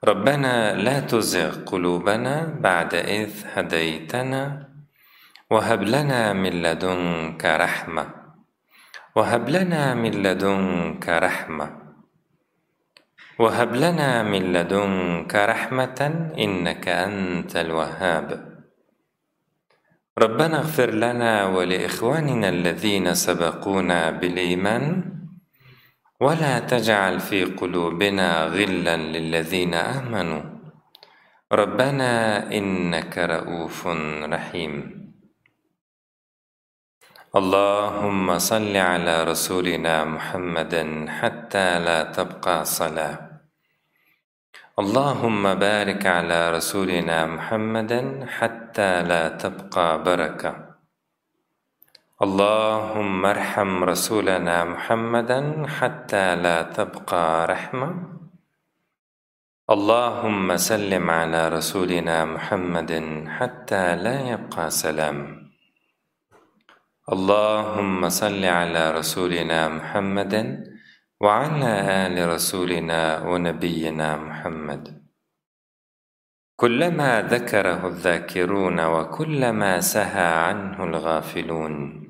ربنا لا تزغ قلوبنا بعد إذ هديتنا وهب لنا من لدنك رحمة. وهب لنا من لدنك رحمة. وهب لنا من لدنك رحمة إنك أنت الوهاب. ربنا اغفر لنا ولإخواننا الذين سبقونا بالإيمان. ولا تجعل في قلوبنا غلا للذين آمنوا. ربنا إنك رؤوف رحيم. اللهم صل على رسولنا محمد حتى لا تبقى صلاة. اللهم بارك على رسولنا محمد حتى لا تبقى بركة. اللهم ارحم رسولنا محمدا حتى لا تبقى رحمة. اللهم سلم على رسولنا محمد حتى لا يبقى سلام. اللهم صل على رسولنا محمد وعلى آل رسولنا ونبينا محمد. كلما ذكره الذاكرون وكلما سهى عنه الغافلون.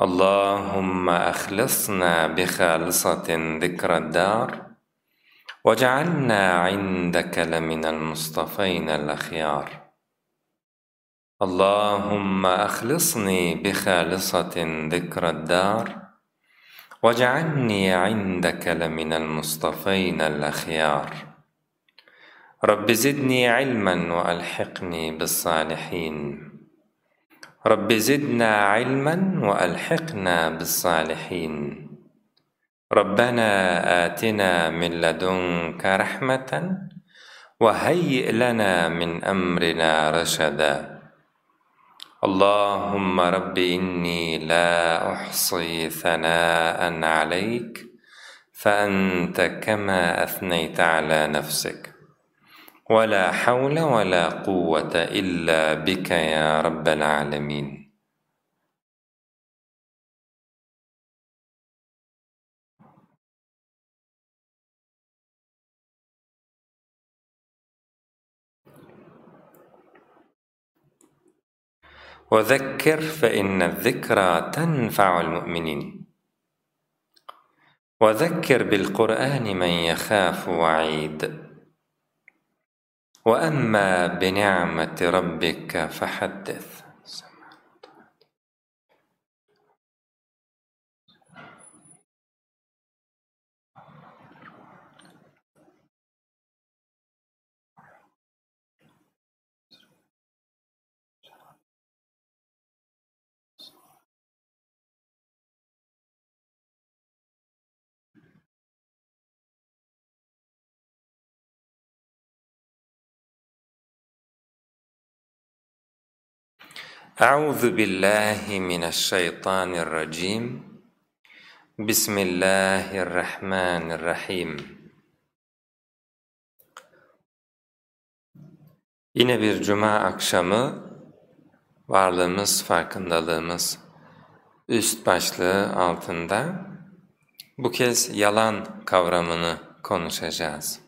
اللهم أخلصنا بخالصة ذكر الدار وجعلنا عندك لمن المصطفين الأخيار. اللهم أخلصني بخالصة ذكر الدار واجعلني عندك لمن المصطفين الأخيار. رب زدني علما وألحقني بالصالحين. رب زدنا علما وألحقنا بالصالحين. ربنا آتنا من لدنك رحمة وهيئ لنا من أمرنا رشدا. اللهم رب إني لا أحصي ثناء عليك فأنت كما أثنيت على نفسك. ولا حول ولا قوة إلا بك يا رب العالمين. وذكر فإن الذكرى تنفع المؤمنين. وذكر بالقرآن من يخاف وعيد. وأما بنعمة ربك فحدث. أعوذ بالله من الشيطان الرجيم بسم الله الرحمن الرحيم Yine bir cuma akşamı varlığımız, farkındalığımız üst başlığı altında bu kez yalan kavramını konuşacağız.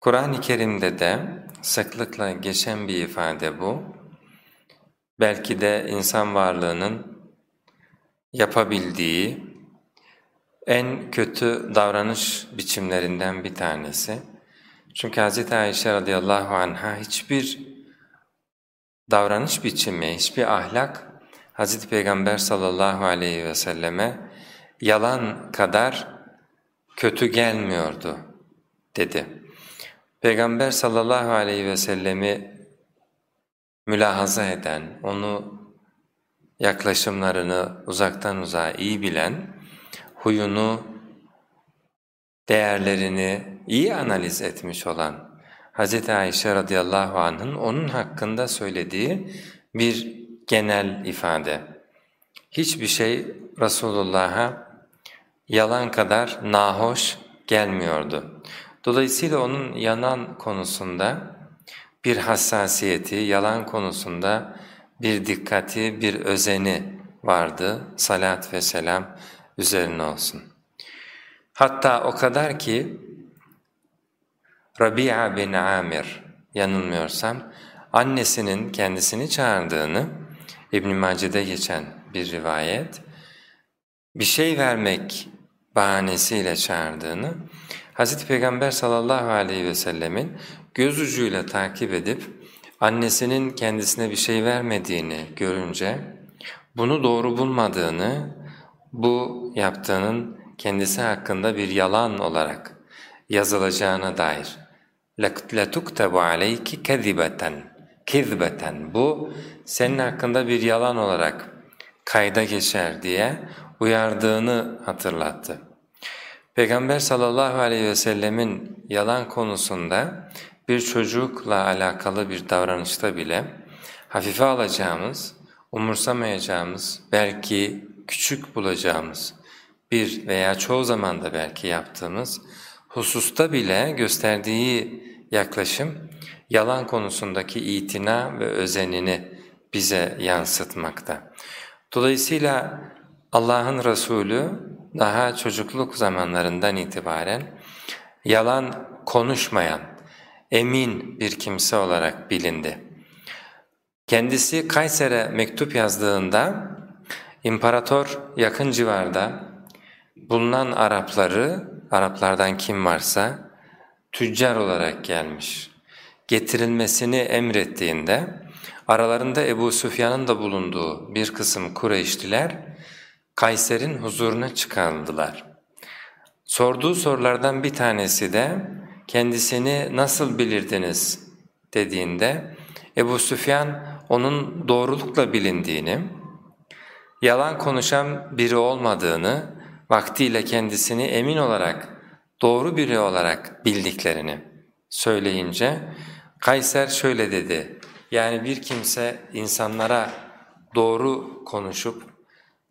Kur'an-ı Kerim'de de sıklıkla geçen bir ifade bu. Belki de insan varlığının yapabildiği en kötü davranış biçimlerinden bir tanesi. Çünkü Hz. Ayşe radıyallahu anh'a hiçbir davranış biçimi, hiçbir ahlak Hz. Peygamber sallallahu aleyhi ve selleme yalan kadar kötü gelmiyordu dedi. Peygamber sallallahu aleyhi ve sellemi mülahaza eden, onu yaklaşımlarını uzaktan uzağa iyi bilen, huyunu, değerlerini iyi analiz etmiş olan Hz. Ayşe radıyallahu anh'ın onun hakkında söylediği bir genel ifade. Hiçbir şey Resulullah'a yalan kadar nahoş gelmiyordu. Dolayısıyla onun yanan konusunda bir hassasiyeti, yalan konusunda bir dikkati, bir özeni vardı. Salat ve selam üzerine olsun. Hatta o kadar ki Rabia bin Amir yanılmıyorsam annesinin kendisini çağırdığını İbn-i Mace'de geçen bir rivayet bir şey vermek bahanesiyle çağırdığını Hz. Peygamber sallallahu aleyhi ve sellemin göz ucuyla takip edip annesinin kendisine bir şey vermediğini görünce bunu doğru bulmadığını, bu yaptığının kendisi hakkında bir yalan olarak yazılacağına dair لَتُكْتَبُ عَلَيْكِ كَذِبَةً Kizbeten bu senin hakkında bir yalan olarak kayda geçer diye uyardığını hatırlattı. Peygamber sallallahu aleyhi ve sellemin yalan konusunda bir çocukla alakalı bir davranışta bile hafife alacağımız, umursamayacağımız, belki küçük bulacağımız bir veya çoğu zaman da belki yaptığımız hususta bile gösterdiği yaklaşım yalan konusundaki itina ve özenini bize yansıtmakta. Dolayısıyla Allah'ın Resulü daha çocukluk zamanlarından itibaren yalan konuşmayan, emin bir kimse olarak bilindi. Kendisi Kayser'e mektup yazdığında imparator yakın civarda bulunan Arapları, Araplardan kim varsa tüccar olarak gelmiş. Getirilmesini emrettiğinde aralarında Ebu Süfyan'ın da bulunduğu bir kısım Kureyşliler Kayser'in huzuruna çıkarıldılar. Sorduğu sorulardan bir tanesi de kendisini nasıl bilirdiniz dediğinde Ebu Süfyan onun doğrulukla bilindiğini, yalan konuşan biri olmadığını, vaktiyle kendisini emin olarak, doğru biri olarak bildiklerini söyleyince Kayser şöyle dedi, Yani bir kimse insanlara doğru konuşup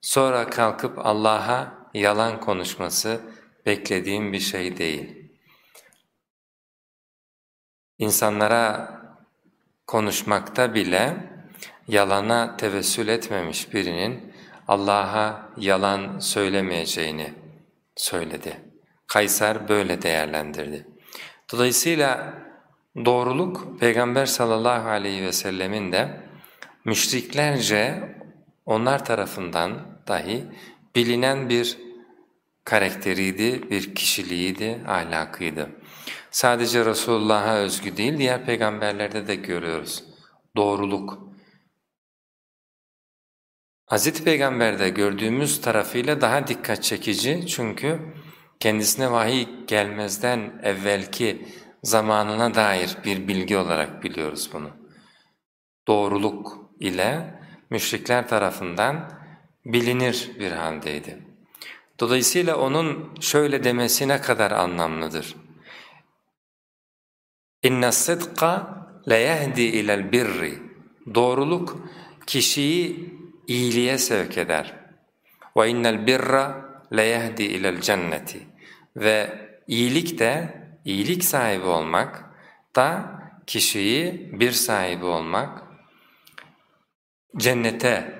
sonra kalkıp Allah'a yalan konuşması beklediğim bir şey değil. İnsanlara konuşmakta bile yalana tevessül etmemiş birinin Allah'a yalan söylemeyeceğini söyledi. Kaysar böyle değerlendirdi. Dolayısıyla doğruluk Peygamber sallallahu aleyhi ve sellemin de müşriklerce onlar tarafından dahi bilinen bir karakteriydi, bir kişiliğiydi, ahlakıydı. Sadece Resulullah'a özgü değil, diğer peygamberlerde de görüyoruz. Doğruluk. Hz. Peygamber'de gördüğümüz tarafıyla daha dikkat çekici çünkü kendisine vahiy gelmezden evvelki zamanına dair bir bilgi olarak biliyoruz bunu. Doğruluk ile müşrikler tarafından bilinir bir haldeydi. Dolayısıyla onun şöyle demesi ne kadar anlamlıdır. اِنَّ الصِّدْقَ لَيَهْدِي اِلَى الْبِرِّ Doğruluk kişiyi iyiliğe sevk eder. وَاِنَّ الْبِرَّ لَيَهْدِي اِلَى الْجَنَّةِ Ve iyilik de, iyilik sahibi olmak da kişiyi bir sahibi olmak, cennete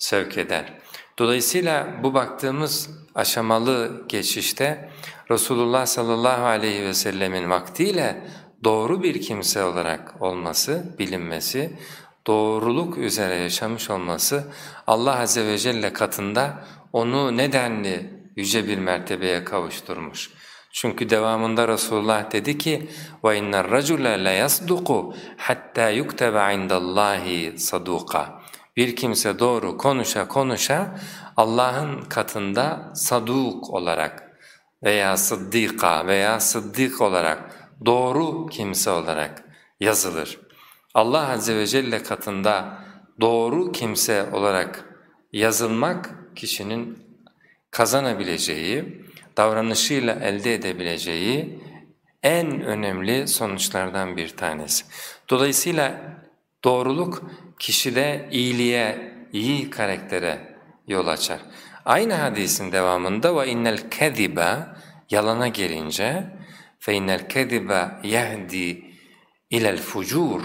sevk eder. Dolayısıyla bu baktığımız aşamalı geçişte Resulullah sallallahu aleyhi ve sellemin vaktiyle doğru bir kimse olarak olması, bilinmesi, doğruluk üzere yaşamış olması Allah azze ve celle katında onu nedenli yüce bir mertebeye kavuşturmuş. Çünkü devamında Resulullah dedi ki وَاِنَّ الرَّجُلَ لَيَصْدُقُ حَتَّى يُكْتَبَ عِنْدَ اللّٰهِ صَدُوقًا bir kimse doğru konuşa konuşa Allah'ın katında saduk olarak veya sıddika veya sıddik olarak doğru kimse olarak yazılır. Allah Azze ve Celle katında doğru kimse olarak yazılmak kişinin kazanabileceği, davranışıyla elde edebileceği en önemli sonuçlardan bir tanesi. Dolayısıyla Doğruluk kişide iyiliğe, iyi karaktere yol açar. Aynı hadisin devamında ve innel kediba yalana gelince fe innel kediba yahdi ilel fucur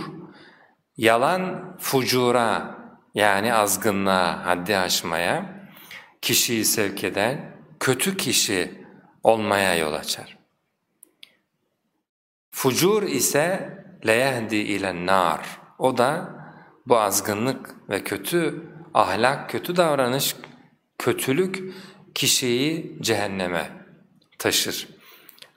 yalan fucura yani azgınlığa, haddi aşmaya kişiyi sevk eden kötü kişi olmaya yol açar. Fucur ise leyehdi ile nar. O da bu azgınlık ve kötü ahlak, kötü davranış, kötülük kişiyi cehenneme taşır.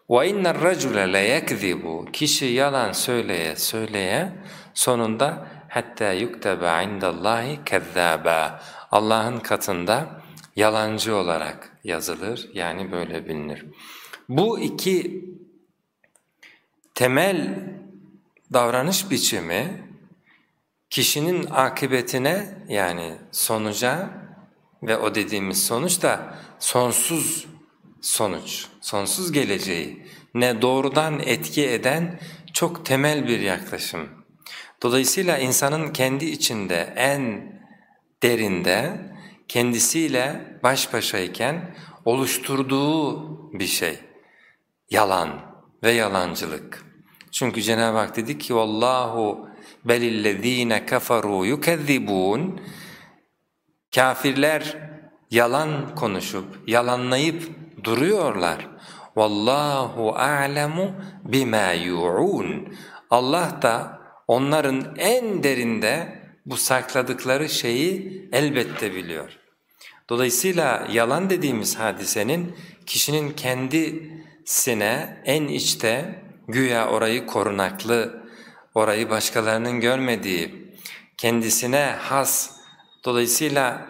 وَاِنَّ الرَّجُلَ لَيَكْذِبُ Kişi yalan söyleye söyleye sonunda hatta yuktebe indallahi kezzaba Allah'ın katında yalancı olarak yazılır yani böyle bilinir. Bu iki temel davranış biçimi kişinin akıbetine yani sonuca ve o dediğimiz sonuç da sonsuz sonuç, sonsuz geleceği ne doğrudan etki eden çok temel bir yaklaşım. Dolayısıyla insanın kendi içinde en derinde kendisiyle baş başayken oluşturduğu bir şey. Yalan ve yalancılık. Çünkü Cenab-ı Hak dedi ki vallahu belillezine kafaru yukezzibun Kafirler yalan konuşup, yalanlayıp duruyorlar. Vallahu a'lemu bima yu'un. Allah da onların en derinde bu sakladıkları şeyi elbette biliyor. Dolayısıyla yalan dediğimiz hadisenin kişinin kendisine en içte güya orayı korunaklı, orayı başkalarının görmediği, kendisine has, dolayısıyla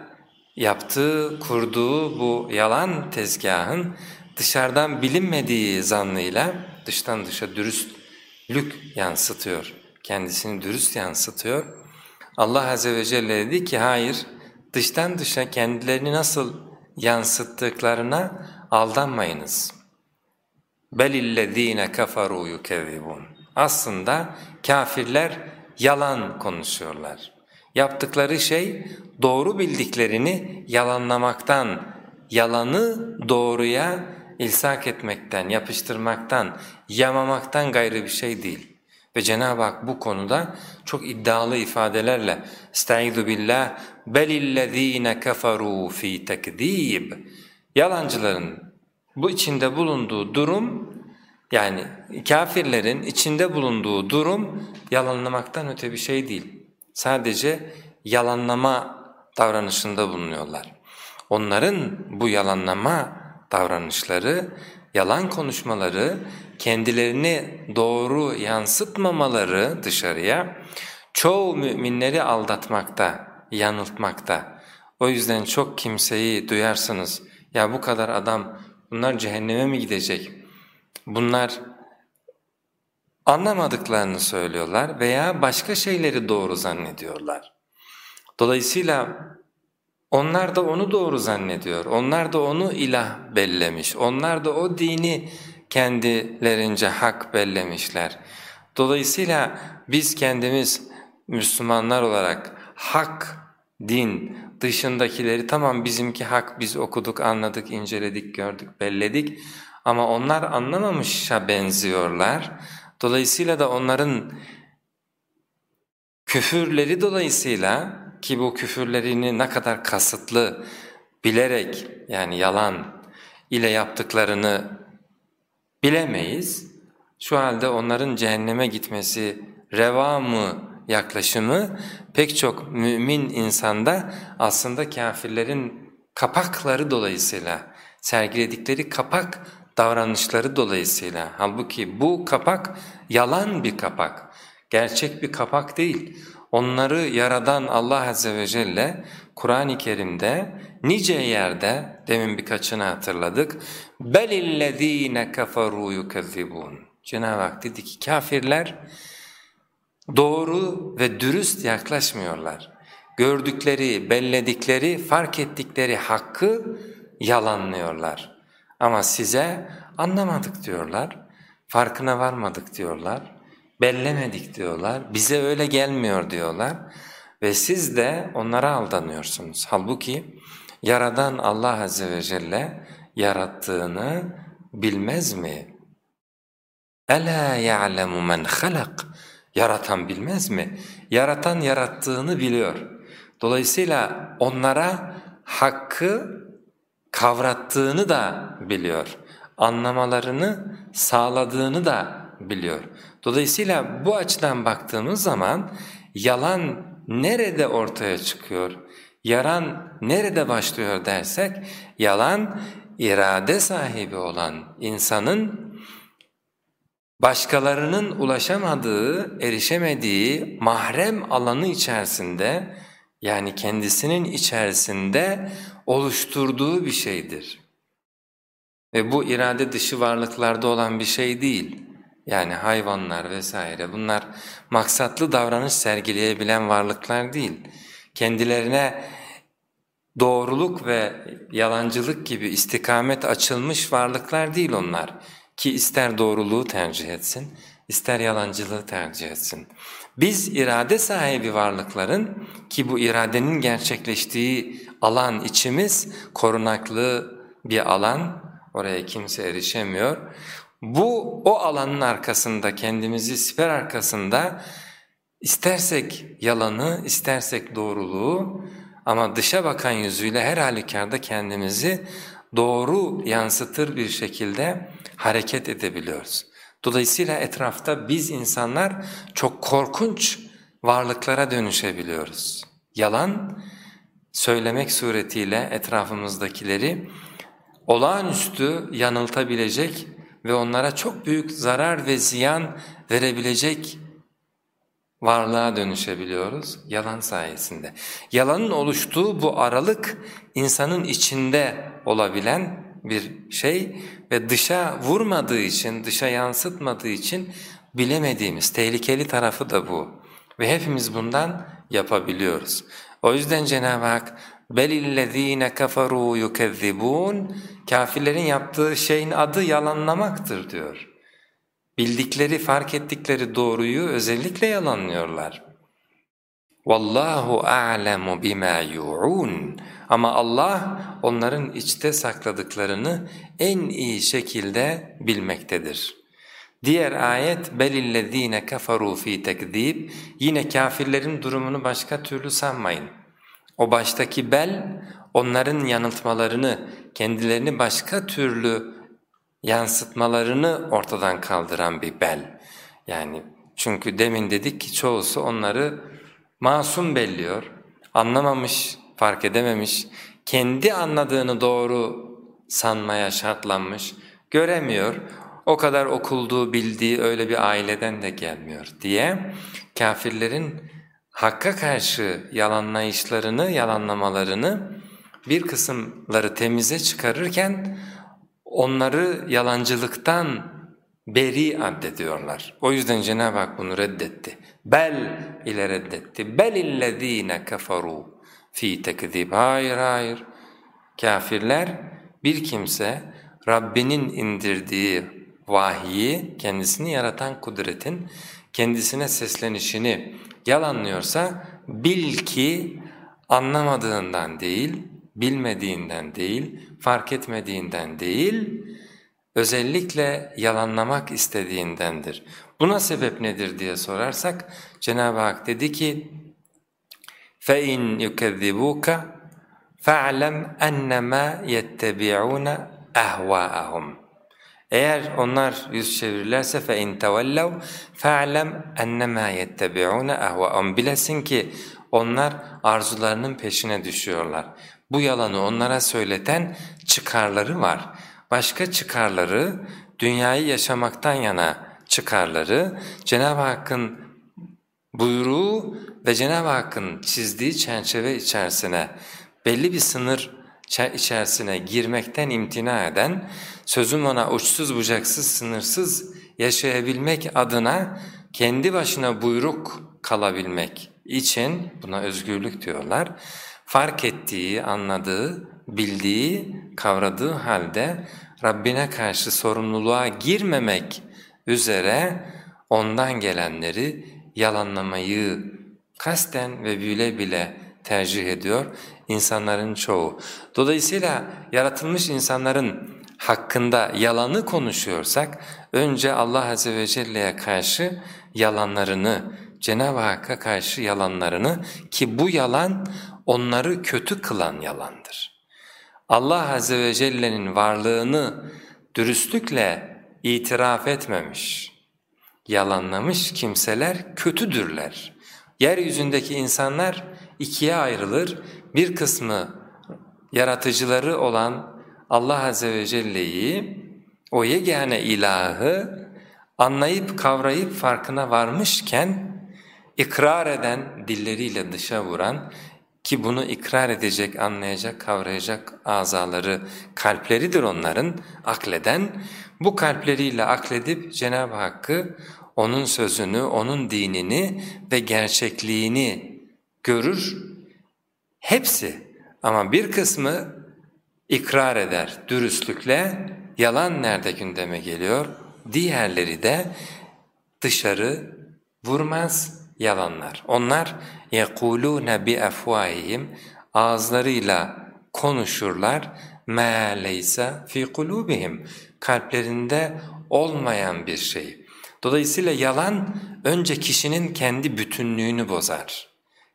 yaptığı, kurduğu bu yalan tezgahın dışarıdan bilinmediği zannıyla dıştan dışa dürüstlük yansıtıyor. Kendisini dürüst yansıtıyor. Allah Azze ve Celle dedi ki hayır dıştan dışa kendilerini nasıl yansıttıklarına aldanmayınız. بَلِ الَّذ۪ينَ كَفَرُوا يُكَذِّبُونَ aslında kafirler yalan konuşuyorlar. Yaptıkları şey doğru bildiklerini yalanlamaktan, yalanı doğruya ilsak etmekten, yapıştırmaktan, yamamaktan gayrı bir şey değil. Ve Cenab-ı Hak bu konuda çok iddialı ifadelerle "Estaizu billah belillezine keferu fi tekzib." Yalancıların bu içinde bulunduğu durum yani kafirlerin içinde bulunduğu durum yalanlamaktan öte bir şey değil. Sadece yalanlama davranışında bulunuyorlar. Onların bu yalanlama davranışları, yalan konuşmaları, kendilerini doğru yansıtmamaları dışarıya çoğu müminleri aldatmakta, yanıltmakta. O yüzden çok kimseyi duyarsınız, ya bu kadar adam bunlar cehenneme mi gidecek? Bunlar anlamadıklarını söylüyorlar veya başka şeyleri doğru zannediyorlar. Dolayısıyla onlar da onu doğru zannediyor, onlar da onu ilah bellemiş, onlar da o dini kendilerince hak bellemişler. Dolayısıyla biz kendimiz Müslümanlar olarak hak, din dışındakileri tamam bizimki hak biz okuduk, anladık, inceledik, gördük, belledik ama onlar anlamamışa benziyorlar. Dolayısıyla da onların küfürleri dolayısıyla ki bu küfürlerini ne kadar kasıtlı bilerek yani yalan ile yaptıklarını bilemeyiz. Şu halde onların cehenneme gitmesi reva mı yaklaşımı pek çok mümin insanda aslında kafirlerin kapakları dolayısıyla sergiledikleri kapak davranışları dolayısıyla halbuki bu kapak yalan bir kapak, gerçek bir kapak değil. Onları yaradan Allah Azze ve Celle Kur'an-ı Kerim'de nice yerde demin birkaçını hatırladık. بَلِ kafaru يُكَذِّبُونَ Cenab-ı Hak dedi ki kafirler doğru ve dürüst yaklaşmıyorlar. Gördükleri, belledikleri, fark ettikleri hakkı yalanlıyorlar. Ama size anlamadık diyorlar, farkına varmadık diyorlar, bellemedik diyorlar, bize öyle gelmiyor diyorlar ve siz de onlara aldanıyorsunuz. Halbuki Yaradan Allah Azze ve Celle yarattığını bilmez mi? Ela ya'lemu men halak. Yaratan bilmez mi? Yaratan yarattığını biliyor. Dolayısıyla onlara hakkı kavrattığını da biliyor. Anlamalarını sağladığını da biliyor. Dolayısıyla bu açıdan baktığımız zaman yalan nerede ortaya çıkıyor? Yaran nerede başlıyor dersek, yalan irade sahibi olan insanın başkalarının ulaşamadığı, erişemediği mahrem alanı içerisinde yani kendisinin içerisinde oluşturduğu bir şeydir. Ve bu irade dışı varlıklarda olan bir şey değil. Yani hayvanlar vesaire bunlar maksatlı davranış sergileyebilen varlıklar değil. Kendilerine doğruluk ve yalancılık gibi istikamet açılmış varlıklar değil onlar. Ki ister doğruluğu tercih etsin, ister yalancılığı tercih etsin. Biz irade sahibi varlıkların ki bu iradenin gerçekleştiği alan içimiz korunaklı bir alan, oraya kimse erişemiyor. Bu o alanın arkasında kendimizi siper arkasında istersek yalanı, istersek doğruluğu ama dışa bakan yüzüyle her halükarda kendimizi doğru yansıtır bir şekilde hareket edebiliyoruz. Dolayısıyla etrafta biz insanlar çok korkunç varlıklara dönüşebiliyoruz. Yalan söylemek suretiyle etrafımızdakileri olağanüstü yanıltabilecek ve onlara çok büyük zarar ve ziyan verebilecek varlığa dönüşebiliyoruz yalan sayesinde. Yalanın oluştuğu bu aralık insanın içinde olabilen bir şey ve dışa vurmadığı için, dışa yansıtmadığı için bilemediğimiz tehlikeli tarafı da bu. Ve hepimiz bundan yapabiliyoruz. O yüzden Cenab-ı Hak بَلِ kafaru يُكَذِّبُونَ Kafirlerin yaptığı şeyin adı yalanlamaktır diyor. Bildikleri, fark ettikleri doğruyu özellikle yalanlıyorlar. Vallahu a'lemu bima yu'un. Ama Allah onların içte sakladıklarını en iyi şekilde bilmektedir. Diğer ayet belillezine kafaru fi tekzib yine kafirlerin durumunu başka türlü sanmayın. O baştaki bel onların yanıltmalarını, kendilerini başka türlü yansıtmalarını ortadan kaldıran bir bel. Yani çünkü demin dedik ki çoğusu onları masum belliyor, anlamamış, fark edememiş, kendi anladığını doğru sanmaya şartlanmış, göremiyor, o kadar okulduğu, bildiği öyle bir aileden de gelmiyor diye kafirlerin Hakka karşı yalanlayışlarını, yalanlamalarını bir kısımları temize çıkarırken onları yalancılıktan beri addediyorlar. O yüzden Cenab-ı Hak bunu reddetti. Bel ile reddetti. Bel illezine kafaru fi tekzib. Hayır hayır. Kafirler bir kimse Rabbinin indirdiği vahyi, kendisini yaratan kudretin kendisine seslenişini yalanlıyorsa bil ki anlamadığından değil, bilmediğinden değil, fark etmediğinden değil, özellikle yalanlamak istediğindendir. Buna sebep nedir diye sorarsak Cenab-ı Hak dedi ki فَاِنْ يُكَذِّبُوكَ فَاعْلَمْ اَنَّمَا يَتَّبِعُونَ اَهْوَاءَهُمْ eğer onlar yüz çevirirlerse fe in tevellev fe'lem ennemâ yettebiûne ehvâ'um. Bilesin ki onlar arzularının peşine düşüyorlar. Bu yalanı onlara söyleten çıkarları var. Başka çıkarları dünyayı yaşamaktan yana çıkarları, Cenab-ı Hakk'ın buyruğu ve Cenab-ı Hakk'ın çizdiği çerçeve içerisine belli bir sınır içerisine girmekten imtina eden, sözüm ona uçsuz bucaksız sınırsız yaşayabilmek adına kendi başına buyruk kalabilmek için, buna özgürlük diyorlar, fark ettiği, anladığı, bildiği, kavradığı halde Rabbine karşı sorumluluğa girmemek üzere ondan gelenleri yalanlamayı kasten ve bile bile tercih ediyor insanların çoğu. Dolayısıyla yaratılmış insanların hakkında yalanı konuşuyorsak önce Allah Azze ve Celle'ye karşı yalanlarını, Cenab-ı Hakk'a karşı yalanlarını ki bu yalan onları kötü kılan yalandır. Allah Azze ve Celle'nin varlığını dürüstlükle itiraf etmemiş, yalanlamış kimseler kötüdürler. Yeryüzündeki insanlar ikiye ayrılır. Bir kısmı yaratıcıları olan Allah Azze ve Celle'yi, o yegane ilahı anlayıp kavrayıp farkına varmışken ikrar eden, dilleriyle dışa vuran ki bunu ikrar edecek, anlayacak, kavrayacak azaları, kalpleridir onların, akleden. Bu kalpleriyle akledip Cenab-ı Hakk'ı, O'nun sözünü, O'nun dinini ve gerçekliğini görür. Hepsi ama bir kısmı ikrar eder dürüstlükle, yalan nerede gündeme geliyor? Diğerleri de dışarı vurmaz yalanlar. Onlar يَقُولُونَ بِأَفْوَاهِهِمْ Ağızlarıyla konuşurlar مَا لَيْسَ فِي قُلُوبِهِمْ Kalplerinde olmayan bir şey. Dolayısıyla yalan önce kişinin kendi bütünlüğünü bozar.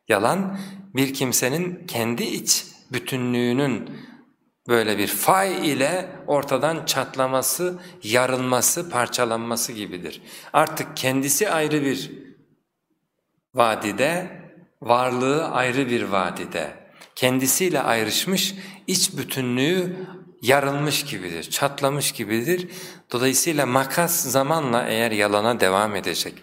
Yalan bir kimsenin kendi iç bütünlüğünün böyle bir fay ile ortadan çatlaması, yarılması, parçalanması gibidir. Artık kendisi ayrı bir vadide, varlığı ayrı bir vadide. Kendisiyle ayrışmış, iç bütünlüğü yarılmış gibidir, çatlamış gibidir. Dolayısıyla makas zamanla eğer yalana devam edecek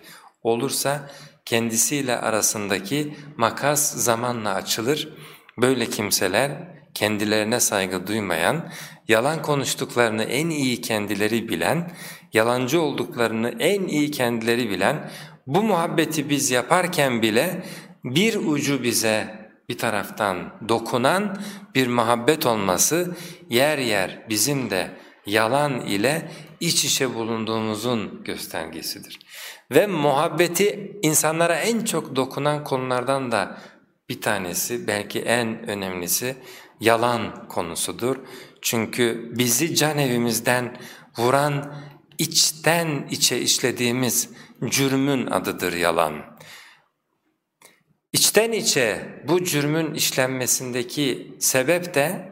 olursa kendisiyle arasındaki makas zamanla açılır. Böyle kimseler kendilerine saygı duymayan, yalan konuştuklarını en iyi kendileri bilen, yalancı olduklarını en iyi kendileri bilen, bu muhabbeti biz yaparken bile bir ucu bize bir taraftan dokunan bir muhabbet olması yer yer bizim de yalan ile iç içe bulunduğumuzun göstergesidir. Ve muhabbeti insanlara en çok dokunan konulardan da bir tanesi, belki en önemlisi yalan konusudur. Çünkü bizi can evimizden vuran içten içe işlediğimiz cürmün adıdır yalan. İçten içe bu cürmün işlenmesindeki sebep de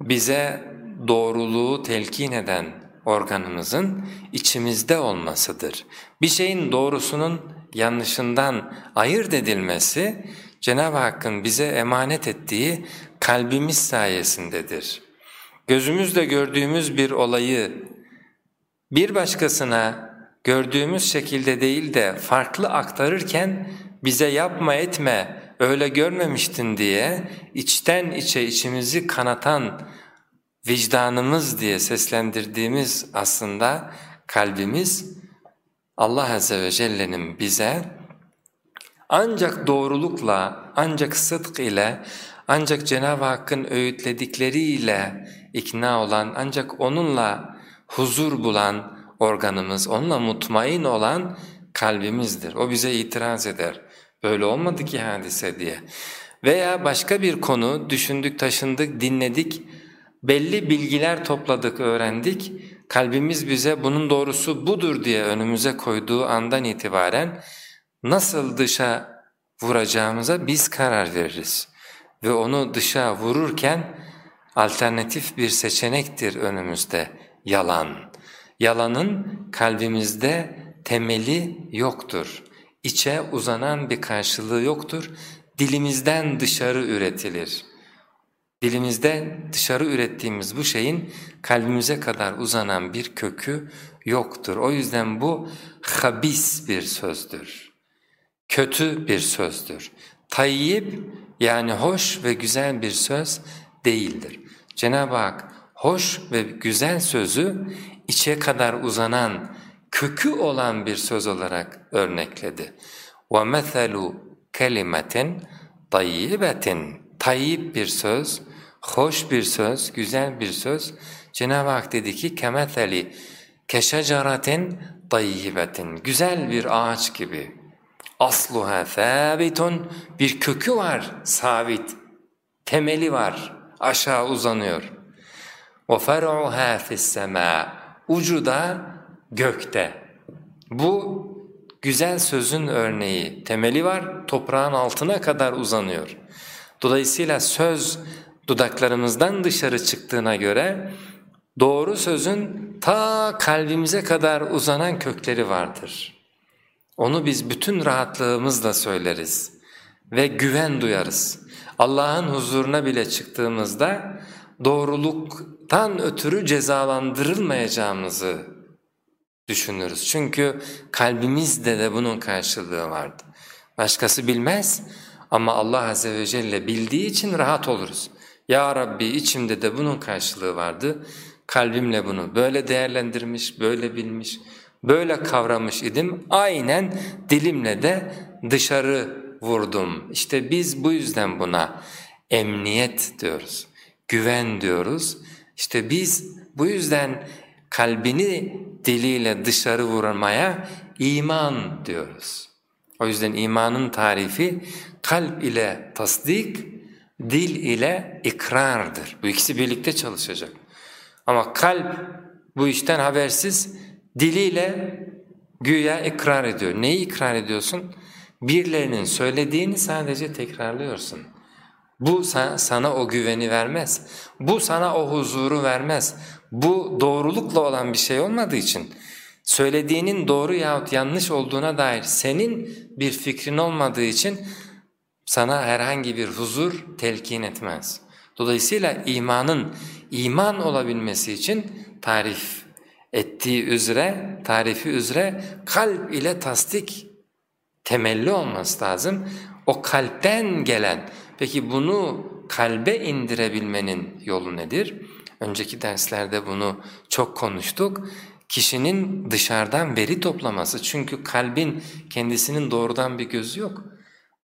bize doğruluğu telkin eden organımızın içimizde olmasıdır. Bir şeyin doğrusunun yanlışından ayırt edilmesi Cenab-ı Hakk'ın bize emanet ettiği kalbimiz sayesindedir. Gözümüzle gördüğümüz bir olayı bir başkasına gördüğümüz şekilde değil de farklı aktarırken bize yapma etme öyle görmemiştin diye içten içe içimizi kanatan vicdanımız diye seslendirdiğimiz aslında kalbimiz Allah Azze ve Celle'nin bize ancak doğrulukla, ancak sıdk ile, ancak Cenab-ı Hakk'ın öğütledikleriyle ikna olan, ancak onunla huzur bulan organımız, onunla mutmain olan kalbimizdir. O bize itiraz eder. Böyle olmadı ki hadise diye. Veya başka bir konu düşündük, taşındık, dinledik, belli bilgiler topladık, öğrendik. Kalbimiz bize bunun doğrusu budur diye önümüze koyduğu andan itibaren nasıl dışa vuracağımıza biz karar veririz. Ve onu dışa vururken alternatif bir seçenektir önümüzde yalan. Yalanın kalbimizde temeli yoktur. İçe uzanan bir karşılığı yoktur. Dilimizden dışarı üretilir. Dilimizde dışarı ürettiğimiz bu şeyin kalbimize kadar uzanan bir kökü yoktur. O yüzden bu habis bir sözdür. Kötü bir sözdür. Tayyip yani hoş ve güzel bir söz değildir. Cenab-ı Hak hoş ve güzel sözü içe kadar uzanan, kökü olan bir söz olarak örnekledi. وَمَثَلُ كَلِمَةٍ طَيِّبَةٍ Tayyip bir söz, hoş bir söz, güzel bir söz. Cenab-ı Hak dedi ki كَمَثَلِ كَشَجَرَةٍ طَيِّبَةٍ Güzel bir ağaç gibi. Asluha thabitun bir kökü var sabit, temeli var, aşağı uzanıyor. وَفَرْعُهَا فِي السَّمَاءِ Ucu da gökte. Bu güzel sözün örneği, temeli var, toprağın altına kadar uzanıyor. Dolayısıyla söz dudaklarımızdan dışarı çıktığına göre doğru sözün ta kalbimize kadar uzanan kökleri vardır. Onu biz bütün rahatlığımızla söyleriz ve güven duyarız. Allah'ın huzuruna bile çıktığımızda doğruluktan ötürü cezalandırılmayacağımızı düşünürüz. Çünkü kalbimizde de bunun karşılığı vardı. Başkası bilmez ama Allah Azze ve Celle bildiği için rahat oluruz. Ya Rabbi içimde de bunun karşılığı vardı. Kalbimle bunu böyle değerlendirmiş, böyle bilmiş, böyle kavramış idim. Aynen dilimle de dışarı vurdum. İşte biz bu yüzden buna emniyet diyoruz güven diyoruz. İşte biz bu yüzden kalbini diliyle dışarı vurmaya iman diyoruz. O yüzden imanın tarifi kalp ile tasdik, dil ile ikrardır. Bu ikisi birlikte çalışacak. Ama kalp bu işten habersiz diliyle güya ikrar ediyor. Neyi ikrar ediyorsun? Birilerinin söylediğini sadece tekrarlıyorsun. Bu sana o güveni vermez. Bu sana o huzuru vermez. Bu doğrulukla olan bir şey olmadığı için söylediğinin doğru yahut yanlış olduğuna dair senin bir fikrin olmadığı için sana herhangi bir huzur telkin etmez. Dolayısıyla imanın iman olabilmesi için tarif ettiği üzere, tarifi üzere kalp ile tasdik temelli olması lazım. O kalpten gelen Peki bunu kalbe indirebilmenin yolu nedir? Önceki derslerde bunu çok konuştuk. Kişinin dışarıdan veri toplaması çünkü kalbin kendisinin doğrudan bir gözü yok.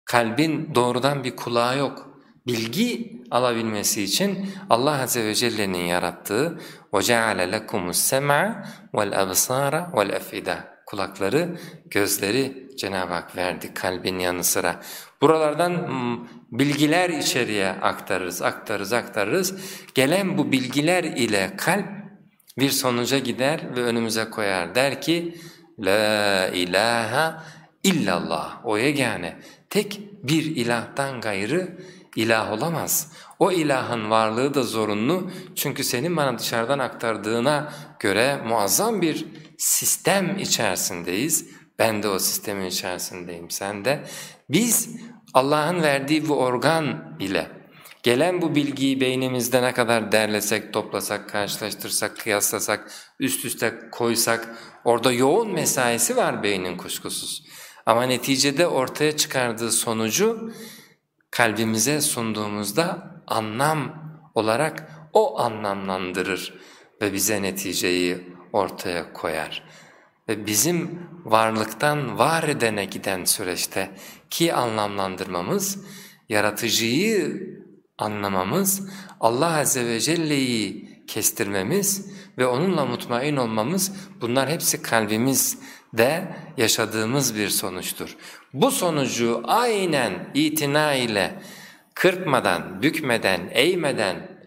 Kalbin doğrudan bir kulağı yok. Bilgi alabilmesi için Allah Azze ve Celle'nin yarattığı وَجَعَلَ لَكُمُ السَّمْعَ وَالْأَبْصَارَ وَالْأَفِدَةِ kulakları, gözleri Cenab-ı Hak verdi kalbin yanı sıra. Buralardan hmm, bilgiler içeriye aktarırız, aktarırız, aktarırız. Gelen bu bilgiler ile kalp bir sonuca gider ve önümüze koyar. Der ki, La ilahe illallah, o yegane, tek bir ilahtan gayrı ilah olamaz. O ilahın varlığı da zorunlu çünkü senin bana dışarıdan aktardığına göre muazzam bir sistem içerisindeyiz. Ben de o sistemin içerisindeyim, sen de. Biz Allah'ın verdiği bu organ ile gelen bu bilgiyi beynimizde ne kadar derlesek, toplasak, karşılaştırsak, kıyaslasak, üst üste koysak orada yoğun mesaisi var beynin kuşkusuz. Ama neticede ortaya çıkardığı sonucu kalbimize sunduğumuzda anlam olarak o anlamlandırır ve bize neticeyi ortaya koyar. Ve bizim varlıktan var edene giden süreçte ki anlamlandırmamız, yaratıcıyı anlamamız, Allah Azze ve Celle'yi kestirmemiz ve onunla mutmain olmamız bunlar hepsi kalbimizde yaşadığımız bir sonuçtur. Bu sonucu aynen itina ile kırpmadan, bükmeden, eğmeden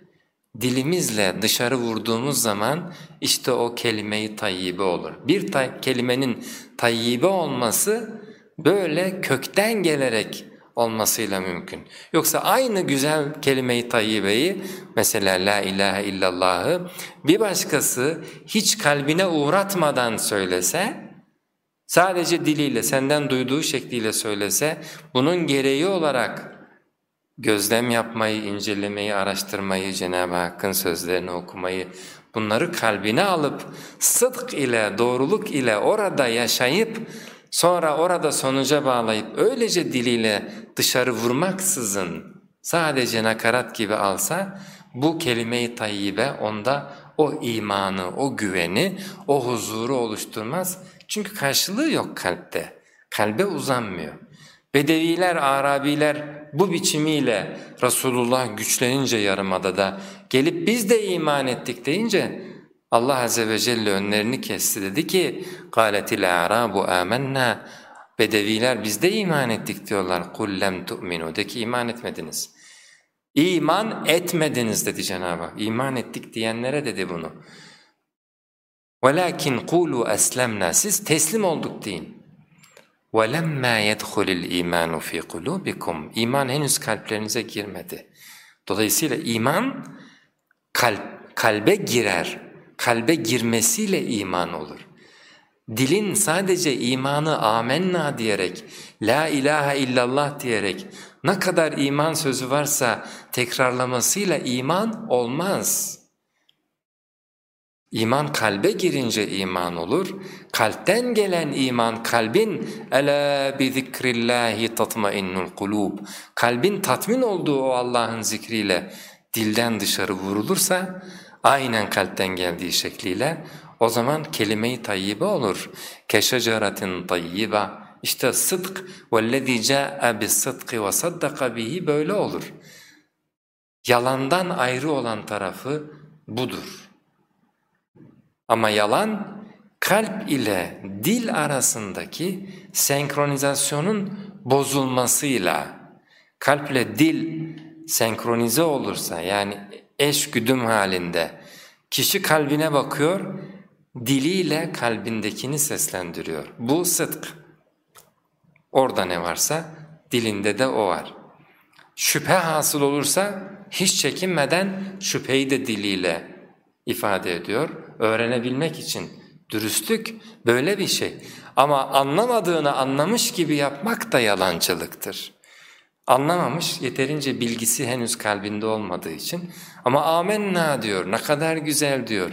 dilimizle dışarı vurduğumuz zaman işte o kelime-i tayyibe olur. Bir ta kelimenin tayyibe olması böyle kökten gelerek olmasıyla mümkün. Yoksa aynı güzel kelime-i tayyibeyi mesela la ilahe illallahı bir başkası hiç kalbine uğratmadan söylese sadece diliyle senden duyduğu şekliyle söylese bunun gereği olarak gözlem yapmayı, incelemeyi, araştırmayı, Cenab-ı Hakk'ın sözlerini okumayı, bunları kalbine alıp sıdk ile, doğruluk ile orada yaşayıp sonra orada sonuca bağlayıp öylece diliyle dışarı vurmaksızın sadece nakarat gibi alsa bu kelime-i tayyibe onda o imanı, o güveni, o huzuru oluşturmaz. Çünkü karşılığı yok kalpte. Kalbe uzanmıyor. Bedeviler, Arabiler bu biçimiyle Resulullah güçlenince yarımadada gelip biz de iman ettik deyince Allah Azze ve Celle önlerini kesti dedi ki قَالَتِ الْاَعْرَابُ آمَنَّا Bedeviler biz de iman ettik diyorlar. قُلْ لَمْ تُؤْمِنُوا De ki iman etmediniz. İman etmediniz dedi Cenab-ı Hak. İman ettik diyenlere dedi bunu. وَلَكِنْ قُولُوا أَسْلَمْنَا Siz teslim olduk deyin. وَلَمَّا يَدْخُلِ الْا۪يمَانُ ف۪ي قُلُوبِكُمْ İman henüz kalplerinize girmedi. Dolayısıyla iman kalp, kalbe girer. Kalbe girmesiyle iman olur. Dilin sadece imanı amenna diyerek, la ilahe illallah diyerek ne kadar iman sözü varsa tekrarlamasıyla iman olmaz. İman kalbe girince iman olur. Kalpten gelen iman kalbin ela bi zikrillahi tatmainnul kulub. Kalbin tatmin olduğu o Allah'ın zikriyle dilden dışarı vurulursa aynen kalpten geldiği şekliyle o zaman kelime-i tayyibe olur. Keşeceratin tayyibe. İşte sıdk vellezî câe bis-sıdkı ve saddaka bihi böyle olur. Yalandan ayrı olan tarafı budur. Ama yalan kalp ile dil arasındaki senkronizasyonun bozulmasıyla kalp ile dil senkronize olursa yani eş güdüm halinde kişi kalbine bakıyor diliyle kalbindekini seslendiriyor. Bu sıdk. Orada ne varsa dilinde de o var. Şüphe hasıl olursa hiç çekinmeden şüpheyi de diliyle ifade ediyor. Öğrenebilmek için dürüstlük böyle bir şey. Ama anlamadığını anlamış gibi yapmak da yalancılıktır. Anlamamış, yeterince bilgisi henüz kalbinde olmadığı için ama amenna diyor, ne kadar güzel diyor.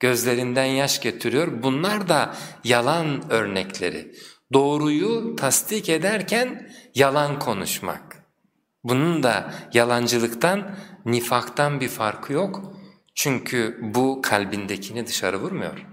Gözlerinden yaş getiriyor. Bunlar da yalan örnekleri. Doğruyu tasdik ederken yalan konuşmak. Bunun da yalancılıktan, nifaktan bir farkı yok. Çünkü bu kalbindekini dışarı vurmuyor.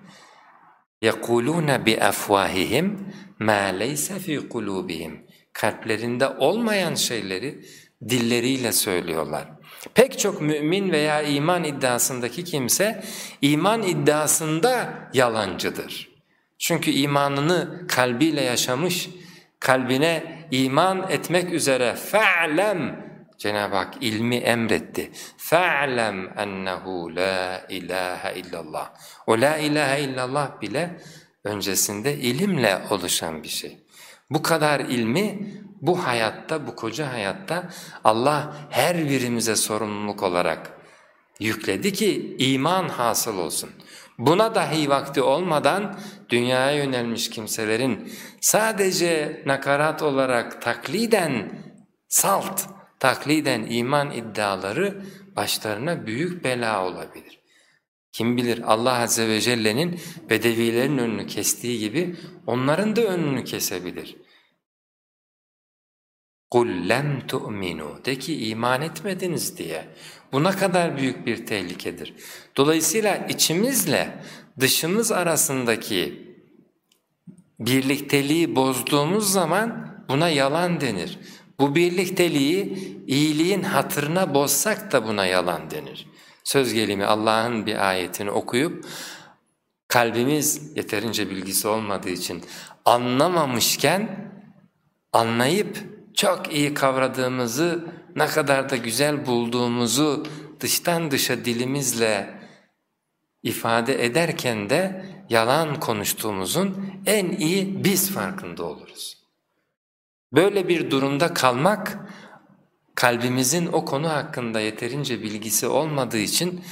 يَقُولُونَ بِأَفْوَاهِهِمْ مَا لَيْسَ فِي قُلُوبِهِمْ Kalplerinde olmayan şeyleri dilleriyle söylüyorlar. Pek çok mümin veya iman iddiasındaki kimse iman iddiasında yalancıdır. Çünkü imanını kalbiyle yaşamış, kalbine iman etmek üzere fe'lem Cenab-ı Hak ilmi emretti. Fe'lem ennehu la ilahe illallah. O la ilahe illallah bile öncesinde ilimle oluşan bir şey. Bu kadar ilmi bu hayatta, bu koca hayatta Allah her birimize sorumluluk olarak yükledi ki iman hasıl olsun. Buna dahi vakti olmadan dünyaya yönelmiş kimselerin sadece nakarat olarak takliden salt takliden iman iddiaları başlarına büyük bela olabilir. Kim bilir Allah Azze ve Celle'nin bedevilerin önünü kestiği gibi onların da önünü kesebilir. قُلْ لَمْ تُؤْمِنُوا De ki iman etmediniz diye. Bu ne kadar büyük bir tehlikedir. Dolayısıyla içimizle dışımız arasındaki birlikteliği bozduğumuz zaman buna yalan denir. Bu birlikteliği iyiliğin hatırına bozsak da buna yalan denir. Söz gelimi Allah'ın bir ayetini okuyup kalbimiz yeterince bilgisi olmadığı için anlamamışken anlayıp çok iyi kavradığımızı, ne kadar da güzel bulduğumuzu dıştan dışa dilimizle ifade ederken de yalan konuştuğumuzun en iyi biz farkında oluruz. Böyle bir durumda kalmak kalbimizin o konu hakkında yeterince bilgisi olmadığı için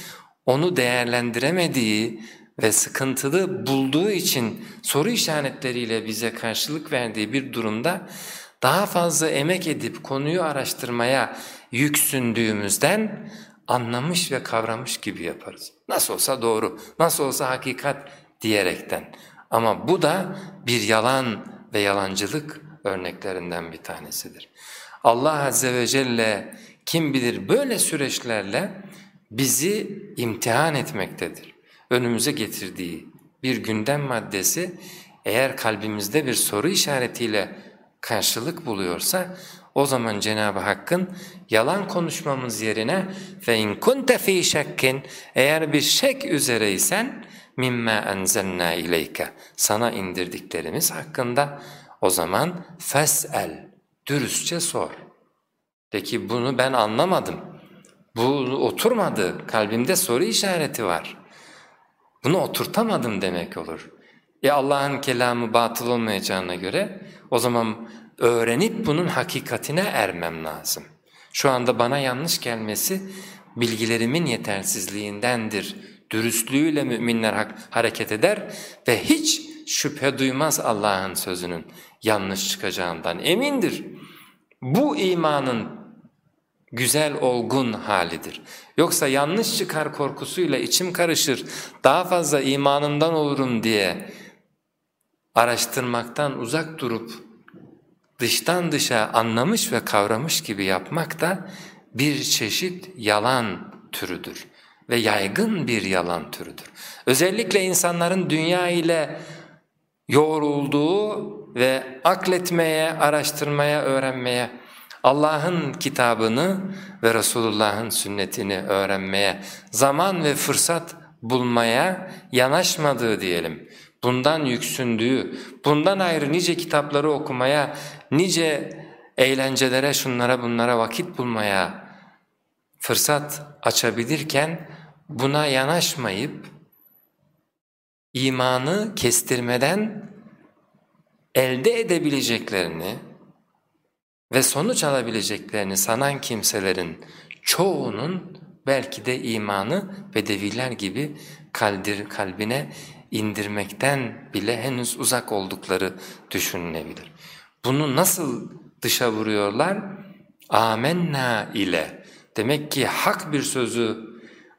onu değerlendiremediği ve sıkıntılı bulduğu için soru işaretleriyle bize karşılık verdiği bir durumda daha fazla emek edip konuyu araştırmaya yüksündüğümüzden anlamış ve kavramış gibi yaparız. Nasıl olsa doğru, nasıl olsa hakikat diyerekten. Ama bu da bir yalan ve yalancılık örneklerinden bir tanesidir. Allah Azze ve Celle kim bilir böyle süreçlerle bizi imtihan etmektedir. Önümüze getirdiği bir gündem maddesi eğer kalbimizde bir soru işaretiyle karşılık buluyorsa o zaman Cenab-ı Hakk'ın yalan konuşmamız yerine ve in kunte fi eğer bir şek üzereysen mimma enzelna ileyke sana indirdiklerimiz hakkında o zaman fes'el dürüstçe sor. Peki bunu ben anlamadım. Bu oturmadı. Kalbimde soru işareti var. Bunu oturtamadım demek olur. E Allah'ın kelamı batıl olmayacağına göre o zaman öğrenip bunun hakikatine ermem lazım. Şu anda bana yanlış gelmesi bilgilerimin yetersizliğindendir. Dürüstlüğüyle müminler hareket eder ve hiç şüphe duymaz Allah'ın sözünün yanlış çıkacağından emindir. Bu imanın güzel olgun halidir. Yoksa yanlış çıkar korkusuyla içim karışır, daha fazla imanımdan olurum diye araştırmaktan uzak durup dıştan dışa anlamış ve kavramış gibi yapmak da bir çeşit yalan türüdür ve yaygın bir yalan türüdür. Özellikle insanların dünya ile yoğrulduğu ve akletmeye, araştırmaya, öğrenmeye, Allah'ın kitabını ve Resulullah'ın sünnetini öğrenmeye, zaman ve fırsat bulmaya yanaşmadığı diyelim. Bundan yüksündüğü, bundan ayrı nice kitapları okumaya, nice eğlencelere, şunlara bunlara vakit bulmaya fırsat açabilirken buna yanaşmayıp imanı kestirmeden elde edebileceklerini ve sonuç alabileceklerini sanan kimselerin çoğunun belki de imanı bedeviler gibi kaldir, kalbine indirmekten bile henüz uzak oldukları düşünülebilir. Bunu nasıl dışa vuruyorlar? Amenna ile. Demek ki hak bir sözü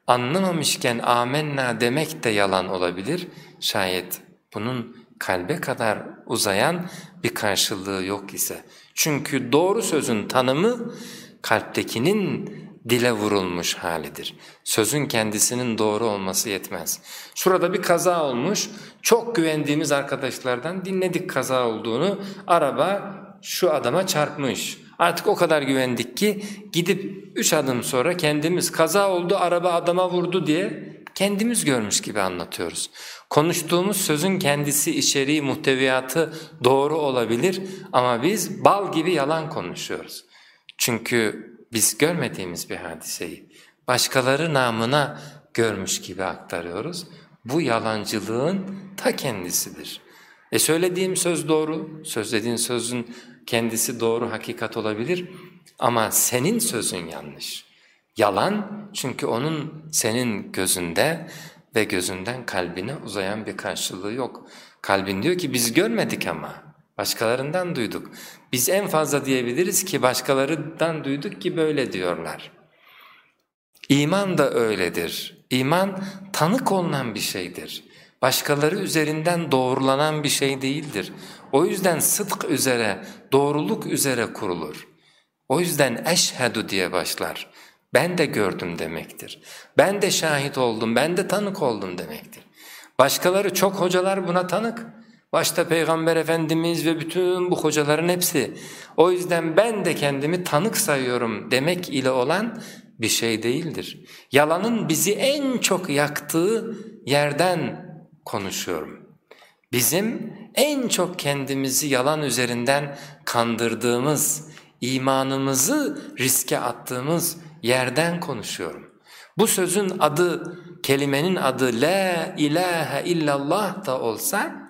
anlamamışken amenna demek de yalan olabilir. Şayet bunun kalbe kadar uzayan bir karşılığı yok ise. Çünkü doğru sözün tanımı kalptekinin dile vurulmuş halidir. Sözün kendisinin doğru olması yetmez. Şurada bir kaza olmuş, çok güvendiğimiz arkadaşlardan dinledik kaza olduğunu, araba şu adama çarpmış. Artık o kadar güvendik ki gidip üç adım sonra kendimiz kaza oldu, araba adama vurdu diye kendimiz görmüş gibi anlatıyoruz. Konuştuğumuz sözün kendisi, içeriği, muhteviyatı doğru olabilir ama biz bal gibi yalan konuşuyoruz. Çünkü biz görmediğimiz bir hadiseyi başkaları namına görmüş gibi aktarıyoruz. Bu yalancılığın ta kendisidir. E söylediğim söz doğru, söylediğin sözün kendisi doğru, hakikat olabilir ama senin sözün yanlış. Yalan çünkü onun senin gözünde ve gözünden kalbine uzayan bir karşılığı yok. Kalbin diyor ki biz görmedik ama başkalarından duyduk. Biz en fazla diyebiliriz ki başkalarından duyduk ki böyle diyorlar. İman da öyledir. İman tanık olunan bir şeydir. Başkaları üzerinden doğrulanan bir şey değildir. O yüzden sıdk üzere, doğruluk üzere kurulur. O yüzden eşhedü diye başlar. Ben de gördüm demektir. Ben de şahit oldum, ben de tanık oldum demektir. Başkaları çok hocalar buna tanık. Başta Peygamber Efendimiz ve bütün bu hocaların hepsi. O yüzden ben de kendimi tanık sayıyorum demek ile olan bir şey değildir. Yalanın bizi en çok yaktığı yerden konuşuyorum. Bizim en çok kendimizi yalan üzerinden kandırdığımız, imanımızı riske attığımız yerden konuşuyorum. Bu sözün adı, kelimenin adı La ilahe illallah da olsa,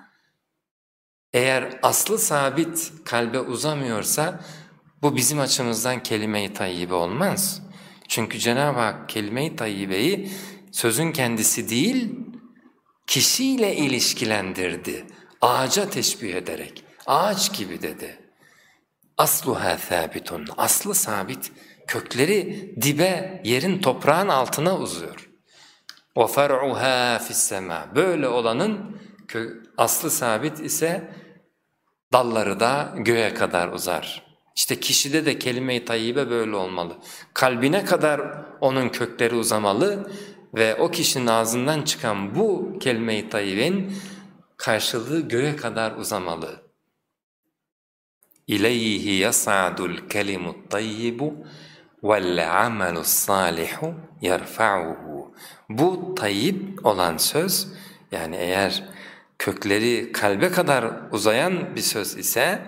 eğer aslı sabit kalbe uzamıyorsa, bu bizim açımızdan kelime-i tayyibe olmaz. Çünkü Cenab-ı Hak kelime-i tayyibeyi sözün kendisi değil, kişiyle ilişkilendirdi. Ağaca teşbih ederek, ağaç gibi dedi. Asluha sabitun, aslı sabit, kökleri dibe, yerin toprağın altına uzuyor. وَفَرْعُهَا فِي السَّمَا Böyle olanın aslı sabit ise dalları da göğe kadar uzar. İşte kişide de kelime-i tayyibe böyle olmalı. Kalbine kadar onun kökleri uzamalı ve o kişinin ağzından çıkan bu kelime-i tayyibenin karşılığı göğe kadar uzamalı. İleyhi yas'adul kelimut tayyibu amelus salihu yerfa'uhu. Bu tayyip olan söz yani eğer kökleri kalbe kadar uzayan bir söz ise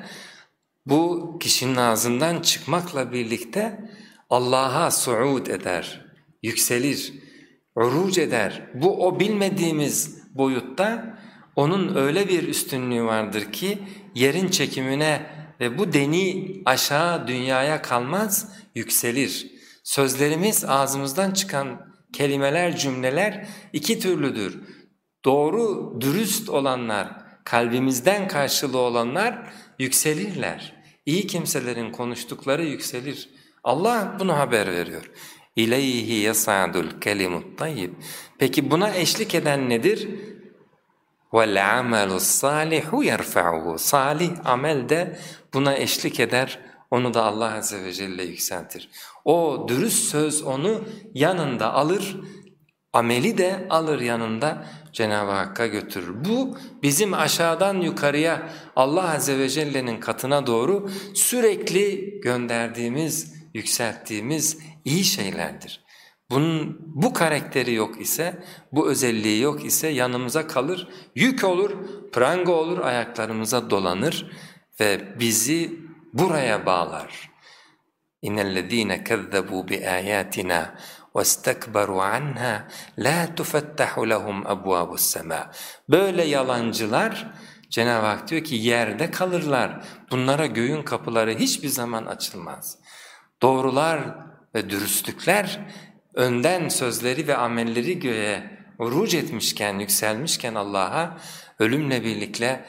bu kişinin ağzından çıkmakla birlikte Allah'a suud eder, yükselir, uruc eder. Bu o bilmediğimiz boyutta onun öyle bir üstünlüğü vardır ki yerin çekimine ve bu deni aşağı dünyaya kalmaz, yükselir. Sözlerimiz ağzımızdan çıkan kelimeler, cümleler iki türlüdür. Doğru, dürüst olanlar, kalbimizden karşılığı olanlar yükselirler. İyi kimselerin konuştukları yükselir. Allah bunu haber veriyor. İleyhi yas'adul kelimut tayyib. Peki buna eşlik eden nedir? Vel amelus salihu yerfa'uhu. Salih amel de buna eşlik eder. Onu da Allah azze ve celle yükseltir. O dürüst söz onu yanında alır, ameli de alır yanında Cenab-ı Hakk'a götürür. Bu bizim aşağıdan yukarıya Allah Azze ve Celle'nin katına doğru sürekli gönderdiğimiz, yükselttiğimiz iyi şeylerdir. Bunun bu karakteri yok ise, bu özelliği yok ise yanımıza kalır, yük olur, pranga olur, ayaklarımıza dolanır ve bizi buraya bağlar. اِنَّ الَّذ۪ينَ كَذَّبُوا بِآيَاتِنَا وَاسْتَكْبَرُوا عَنْهَا لَا تُفَتَّحُ لَهُمْ أَبْوَابُ السَّمَاءِ Böyle yalancılar Cenab-ı Hak diyor ki yerde kalırlar. Bunlara göğün kapıları hiçbir zaman açılmaz. Doğrular ve dürüstlükler önden sözleri ve amelleri göğe uruc etmişken, yükselmişken Allah'a ölümle birlikte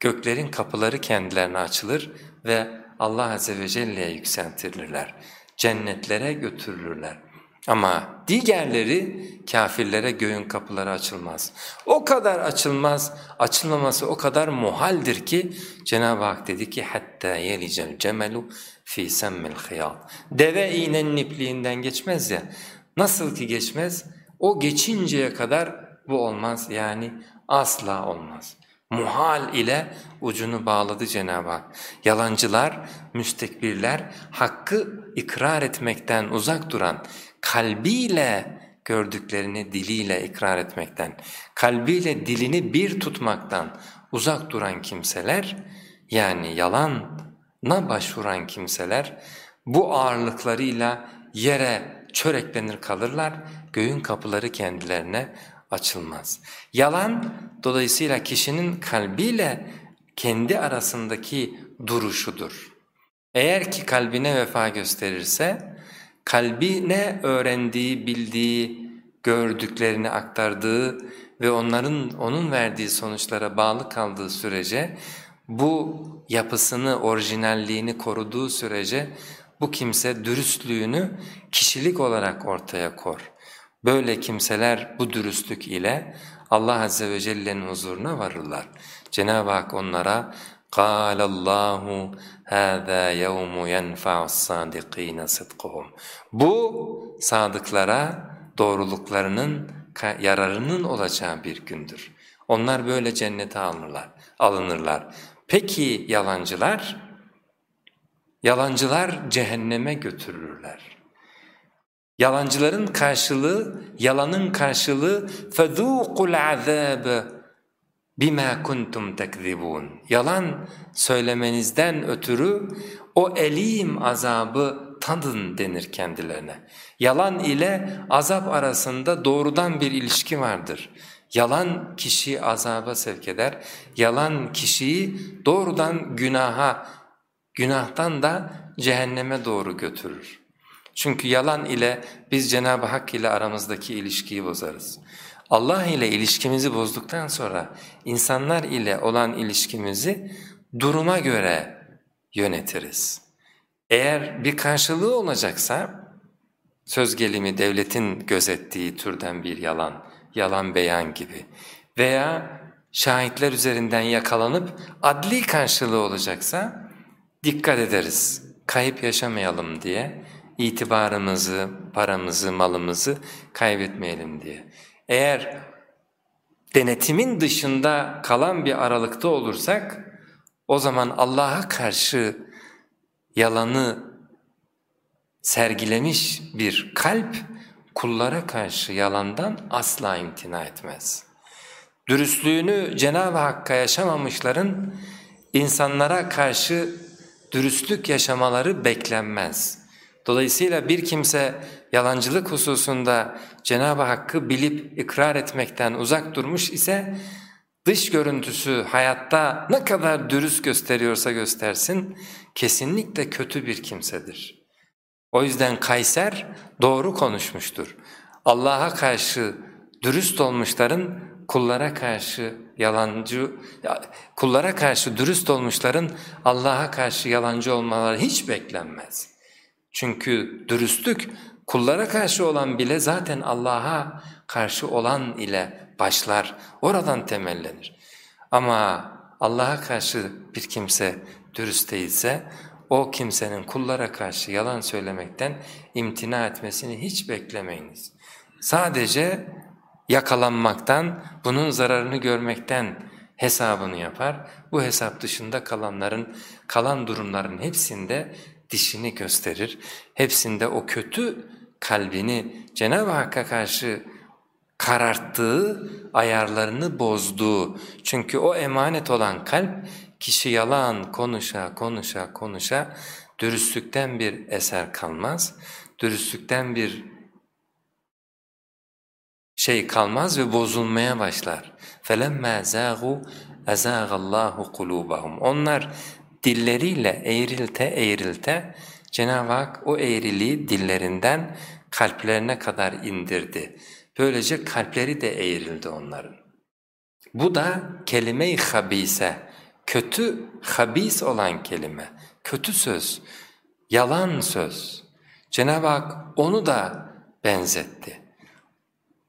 göklerin kapıları kendilerine açılır ve Allah Azze ve Celle'ye yükseltirirler. Cennetlere götürülürler. Ama diğerleri kafirlere göğün kapıları açılmaz. O kadar açılmaz, açılmaması o kadar muhaldir ki Cenab-ı Hak dedi ki hatta yelicel cemelu fi semmil khiyal. Deve iğnenin ipliğinden geçmez ya. Nasıl ki geçmez? O geçinceye kadar bu olmaz yani asla olmaz. Muhal ile ucunu bağladı Cenab-ı Hak. Yalancılar, müstekbirler, hakkı ikrar etmekten uzak duran, kalbiyle gördüklerini diliyle ikrar etmekten, kalbiyle dilini bir tutmaktan uzak duran kimseler, yani yalana başvuran kimseler bu ağırlıklarıyla yere çöreklenir kalırlar, göğün kapıları kendilerine açılmaz. Yalan dolayısıyla kişinin kalbiyle kendi arasındaki duruşudur. Eğer ki kalbine vefa gösterirse, kalbine öğrendiği, bildiği, gördüklerini aktardığı ve onların onun verdiği sonuçlara bağlı kaldığı sürece bu yapısını, orijinalliğini koruduğu sürece bu kimse dürüstlüğünü kişilik olarak ortaya kor. Böyle kimseler bu dürüstlük ile Allah Azze ve Celle'nin huzuruna varırlar. Cenab-ı Hak onlara قَالَ اللّٰهُ هَذَا يَوْمُ يَنْفَعُ الصَّادِقِينَ صِدْقُهُمْ Bu sadıklara doğruluklarının yararının olacağı bir gündür. Onlar böyle cennete alınırlar. alınırlar. Peki yalancılar? Yalancılar cehenneme götürülürler. Yalancıların karşılığı, yalanın karşılığı فَذُوقُ الْعَذَابَ bima kuntum tekzibun. Yalan söylemenizden ötürü o elim azabı tadın denir kendilerine. Yalan ile azap arasında doğrudan bir ilişki vardır. Yalan kişiyi azaba sevk eder. Yalan kişiyi doğrudan günaha, günahtan da cehenneme doğru götürür. Çünkü yalan ile biz Cenab-ı Hak ile aramızdaki ilişkiyi bozarız. Allah ile ilişkimizi bozduktan sonra insanlar ile olan ilişkimizi duruma göre yönetiriz. Eğer bir karşılığı olacaksa söz gelimi devletin gözettiği türden bir yalan, yalan beyan gibi veya şahitler üzerinden yakalanıp adli karşılığı olacaksa dikkat ederiz, kayıp yaşamayalım diye, itibarımızı, paramızı, malımızı kaybetmeyelim diye. Eğer denetimin dışında kalan bir aralıkta olursak o zaman Allah'a karşı yalanı sergilemiş bir kalp kullara karşı yalandan asla imtina etmez. Dürüstlüğünü Cenab-ı Hakk'a yaşamamışların insanlara karşı dürüstlük yaşamaları beklenmez. Dolayısıyla bir kimse yalancılık hususunda Cenab-ı Hakk'ı bilip ikrar etmekten uzak durmuş ise dış görüntüsü hayatta ne kadar dürüst gösteriyorsa göstersin kesinlikle kötü bir kimsedir. O yüzden Kayser doğru konuşmuştur. Allah'a karşı dürüst olmuşların kullara karşı yalancı kullara karşı dürüst olmuşların Allah'a karşı yalancı olmaları hiç beklenmez. Çünkü dürüstlük kullara karşı olan bile zaten Allah'a karşı olan ile başlar, oradan temellenir. Ama Allah'a karşı bir kimse dürüst değilse, o kimsenin kullara karşı yalan söylemekten imtina etmesini hiç beklemeyiniz. Sadece yakalanmaktan, bunun zararını görmekten hesabını yapar. Bu hesap dışında kalanların, kalan durumların hepsinde dişini gösterir. Hepsinde o kötü kalbini Cenab-ı Hakk'a karşı kararttığı, ayarlarını bozduğu. Çünkü o emanet olan kalp kişi yalan konuşa konuşa konuşa dürüstlükten bir eser kalmaz. Dürüstlükten bir şey kalmaz ve bozulmaya başlar. فَلَمَّا زَاغُوا اَزَاغَ اللّٰهُ قُلُوبَهُمْ Onlar dilleriyle eğrilte eğrilte Cenab-ı Hak o eğriliği dillerinden kalplerine kadar indirdi. Böylece kalpleri de eğrildi onların. Bu da kelime-i habise, kötü habis olan kelime, kötü söz, yalan söz. Cenab-ı Hak onu da benzetti.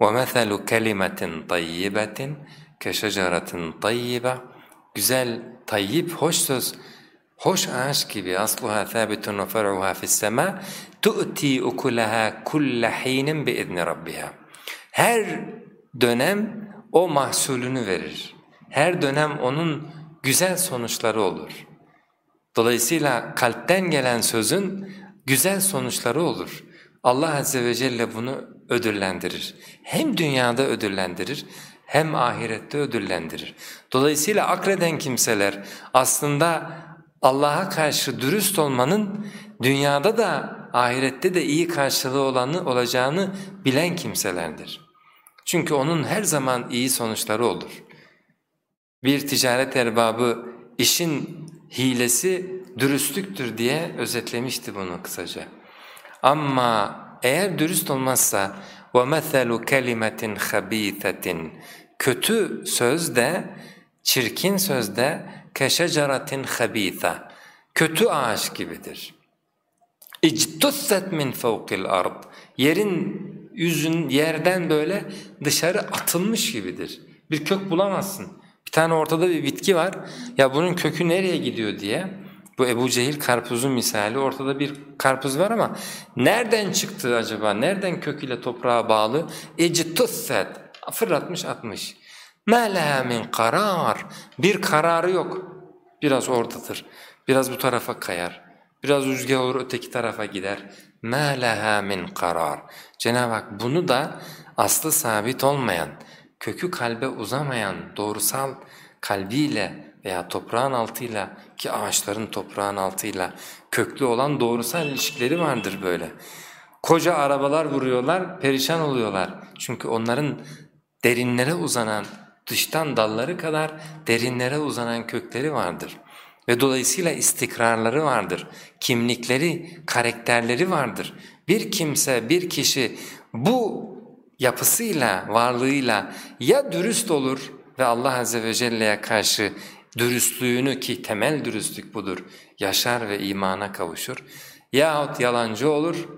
وَمَثَلُ كَلِمَةٍ طَيِّبَةٍ كَشَجَرَةٍ طَيِّبَةٍ Güzel, tayyip, hoş söz hoş ağaç gibi asluha thabitun ve fer'uha fis-sema tu'ti ukulaha kulle hinin bi izni rabbiha. Her dönem o mahsulünü verir. Her dönem onun güzel sonuçları olur. Dolayısıyla kalpten gelen sözün güzel sonuçları olur. Allah Azze ve Celle bunu ödüllendirir. Hem dünyada ödüllendirir hem ahirette ödüllendirir. Dolayısıyla akreden kimseler aslında Allah'a karşı dürüst olmanın dünyada da ahirette de iyi karşılığı olanı olacağını bilen kimselerdir. Çünkü onun her zaman iyi sonuçları olur. Bir ticaret erbabı işin hilesi dürüstlüktür diye özetlemişti bunu kısaca. Ama eğer dürüst olmazsa وَمَثَلُ كَلِمَةٍ خَب۪يثَةٍ Kötü sözde, çirkin sözde keşeceratin habitha. Kötü ağaç gibidir. İctusset min fawqil ard. Yerin yüzün yerden böyle dışarı atılmış gibidir. Bir kök bulamazsın. Bir tane ortada bir bitki var. Ya bunun kökü nereye gidiyor diye. Bu Ebu Cehil karpuzun misali ortada bir karpuz var ama nereden çıktı acaba? Nereden köküyle toprağa bağlı? İctusset. Fırlatmış atmış. مَا لَهَا مِنْ karar. Bir kararı yok. Biraz oradadır. Biraz bu tarafa kayar. Biraz rüzgar olur öteki tarafa gider. مَا لَهَا مِنْ karar. Cenab-ı Hak bunu da aslı sabit olmayan, kökü kalbe uzamayan, doğrusal kalbiyle veya toprağın altıyla ki ağaçların toprağın altıyla köklü olan doğrusal ilişkileri vardır böyle. Koca arabalar vuruyorlar, perişan oluyorlar. Çünkü onların derinlere uzanan dıştan dalları kadar derinlere uzanan kökleri vardır. Ve dolayısıyla istikrarları vardır, kimlikleri, karakterleri vardır. Bir kimse, bir kişi bu yapısıyla, varlığıyla ya dürüst olur ve Allah Azze ve Celle'ye karşı dürüstlüğünü ki temel dürüstlük budur, yaşar ve imana kavuşur. Yahut yalancı olur,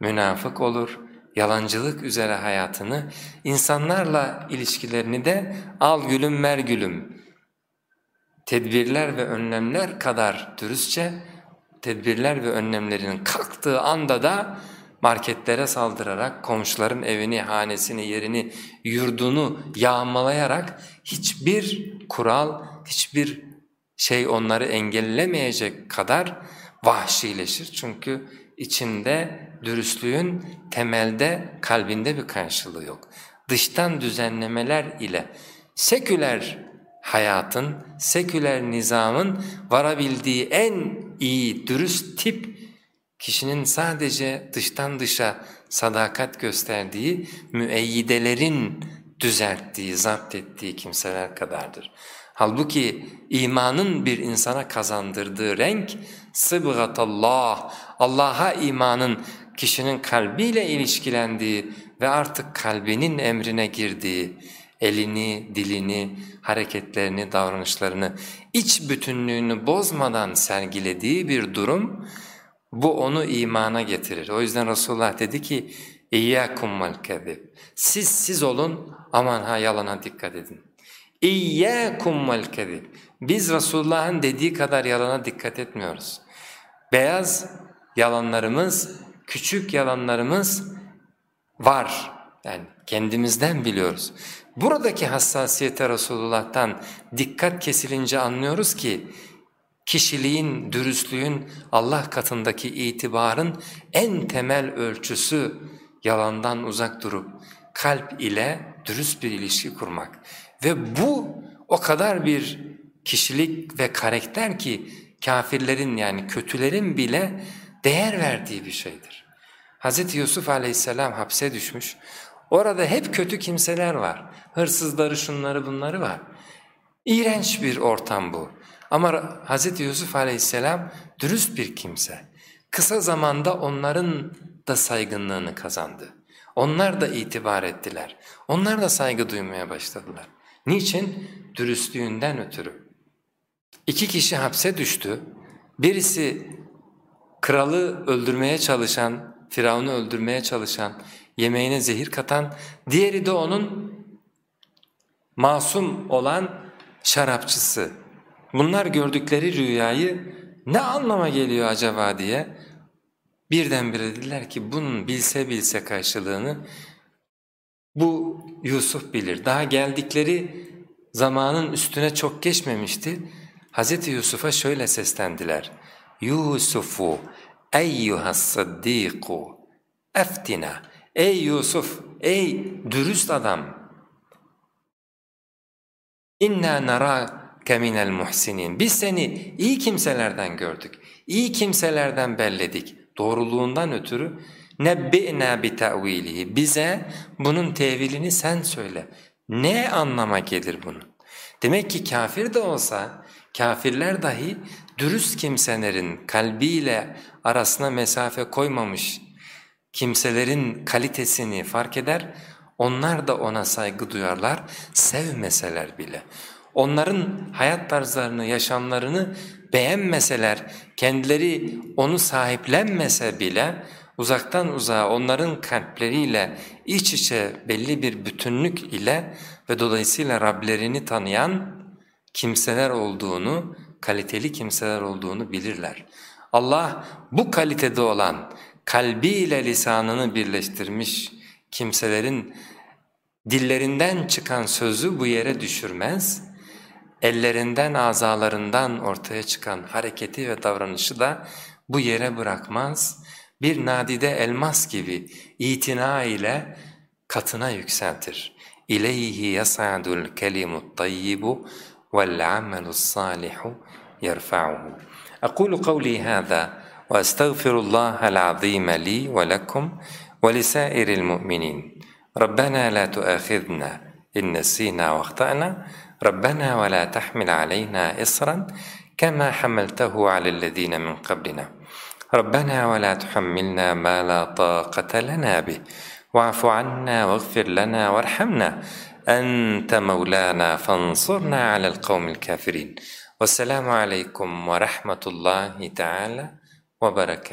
münafık olur, yalancılık üzere hayatını, insanlarla ilişkilerini de al gülüm mer gülüm, tedbirler ve önlemler kadar dürüstçe, tedbirler ve önlemlerin kalktığı anda da marketlere saldırarak, komşuların evini, hanesini, yerini, yurdunu yağmalayarak hiçbir kural, hiçbir şey onları engellemeyecek kadar vahşileşir. Çünkü içinde dürüstlüğün temelde kalbinde bir karşılığı yok. Dıştan düzenlemeler ile seküler hayatın, seküler nizamın varabildiği en iyi dürüst tip kişinin sadece dıştan dışa sadakat gösterdiği müeyyidelerin düzelttiği, zapt ettiği kimseler kadardır. Halbuki imanın bir insana kazandırdığı renk sıbgatallah, Allah'a imanın kişinin kalbiyle ilişkilendiği ve artık kalbinin emrine girdiği, elini, dilini, hareketlerini, davranışlarını, iç bütünlüğünü bozmadan sergilediği bir durum, bu onu imana getirir. O yüzden Resulullah dedi ki, vel kezib. Siz siz olun, aman ha yalana dikkat edin. Vel kezib. Biz Resulullah'ın dediği kadar yalana dikkat etmiyoruz. Beyaz yalanlarımız, küçük yalanlarımız var. Yani kendimizden biliyoruz. Buradaki hassasiyete Resulullah'tan dikkat kesilince anlıyoruz ki kişiliğin, dürüstlüğün Allah katındaki itibarın en temel ölçüsü yalandan uzak durup kalp ile dürüst bir ilişki kurmak. Ve bu o kadar bir kişilik ve karakter ki kafirlerin yani kötülerin bile değer verdiği bir şeydir. Hz. Yusuf aleyhisselam hapse düşmüş. Orada hep kötü kimseler var. Hırsızları şunları bunları var. İğrenç bir ortam bu. Ama Hz. Yusuf aleyhisselam dürüst bir kimse. Kısa zamanda onların da saygınlığını kazandı. Onlar da itibar ettiler. Onlar da saygı duymaya başladılar. Niçin? Dürüstlüğünden ötürü. İki kişi hapse düştü. Birisi kralı öldürmeye çalışan, Firavun'u öldürmeye çalışan, yemeğine zehir katan, diğeri de onun masum olan şarapçısı. Bunlar gördükleri rüyayı ne anlama geliyor acaba diye birdenbire dediler ki bunun bilse bilse karşılığını bu Yusuf bilir. Daha geldikleri zamanın üstüne çok geçmemişti. Hz. Yusuf'a şöyle seslendiler. Yusufu eyyuhas-siddiku eftina Ey Yusuf, ey dürüst adam. İnna narake minel muhsinin. Biz seni iyi kimselerden gördük. İyi kimselerden belledik. Doğruluğundan ötürü nebbi'na bi ta'vilihi. Bize bunun tevilini sen söyle. Ne anlama gelir bunun? Demek ki kafir de olsa, kafirler dahi dürüst kimselerin kalbiyle arasına mesafe koymamış kimselerin kalitesini fark eder, onlar da ona saygı duyarlar, sevmeseler bile. Onların hayat tarzlarını, yaşamlarını beğenmeseler, kendileri onu sahiplenmese bile uzaktan uzağa onların kalpleriyle iç içe belli bir bütünlük ile ve dolayısıyla Rablerini tanıyan kimseler olduğunu, kaliteli kimseler olduğunu bilirler. Allah bu kalitede olan kalbiyle lisanını birleştirmiş kimselerin dillerinden çıkan sözü bu yere düşürmez, ellerinden, azalarından ortaya çıkan hareketi ve davranışı da bu yere bırakmaz, bir nadide elmas gibi itina ile katına yükseltir. İleyhi yas'adul kelimut tayyibu yerfa'uhu. Aqulu kavli hâzâ ve estağfirullahal azîme li ve lekum ve lisâiril mu'minin. ربنا لا تؤاخذنا إن نسينا واخطأنا ربنا ولا تحمل علينا إصرا كما حملته على الذين من قبلنا ربنا ولا تحملنا ما لا طاقة لنا به واعف عنا واغفر لنا وارحمنا أنت مولانا فانصرنا على القوم الكافرين. والسلام عليكم ورحمة الله تعالى وبركاته.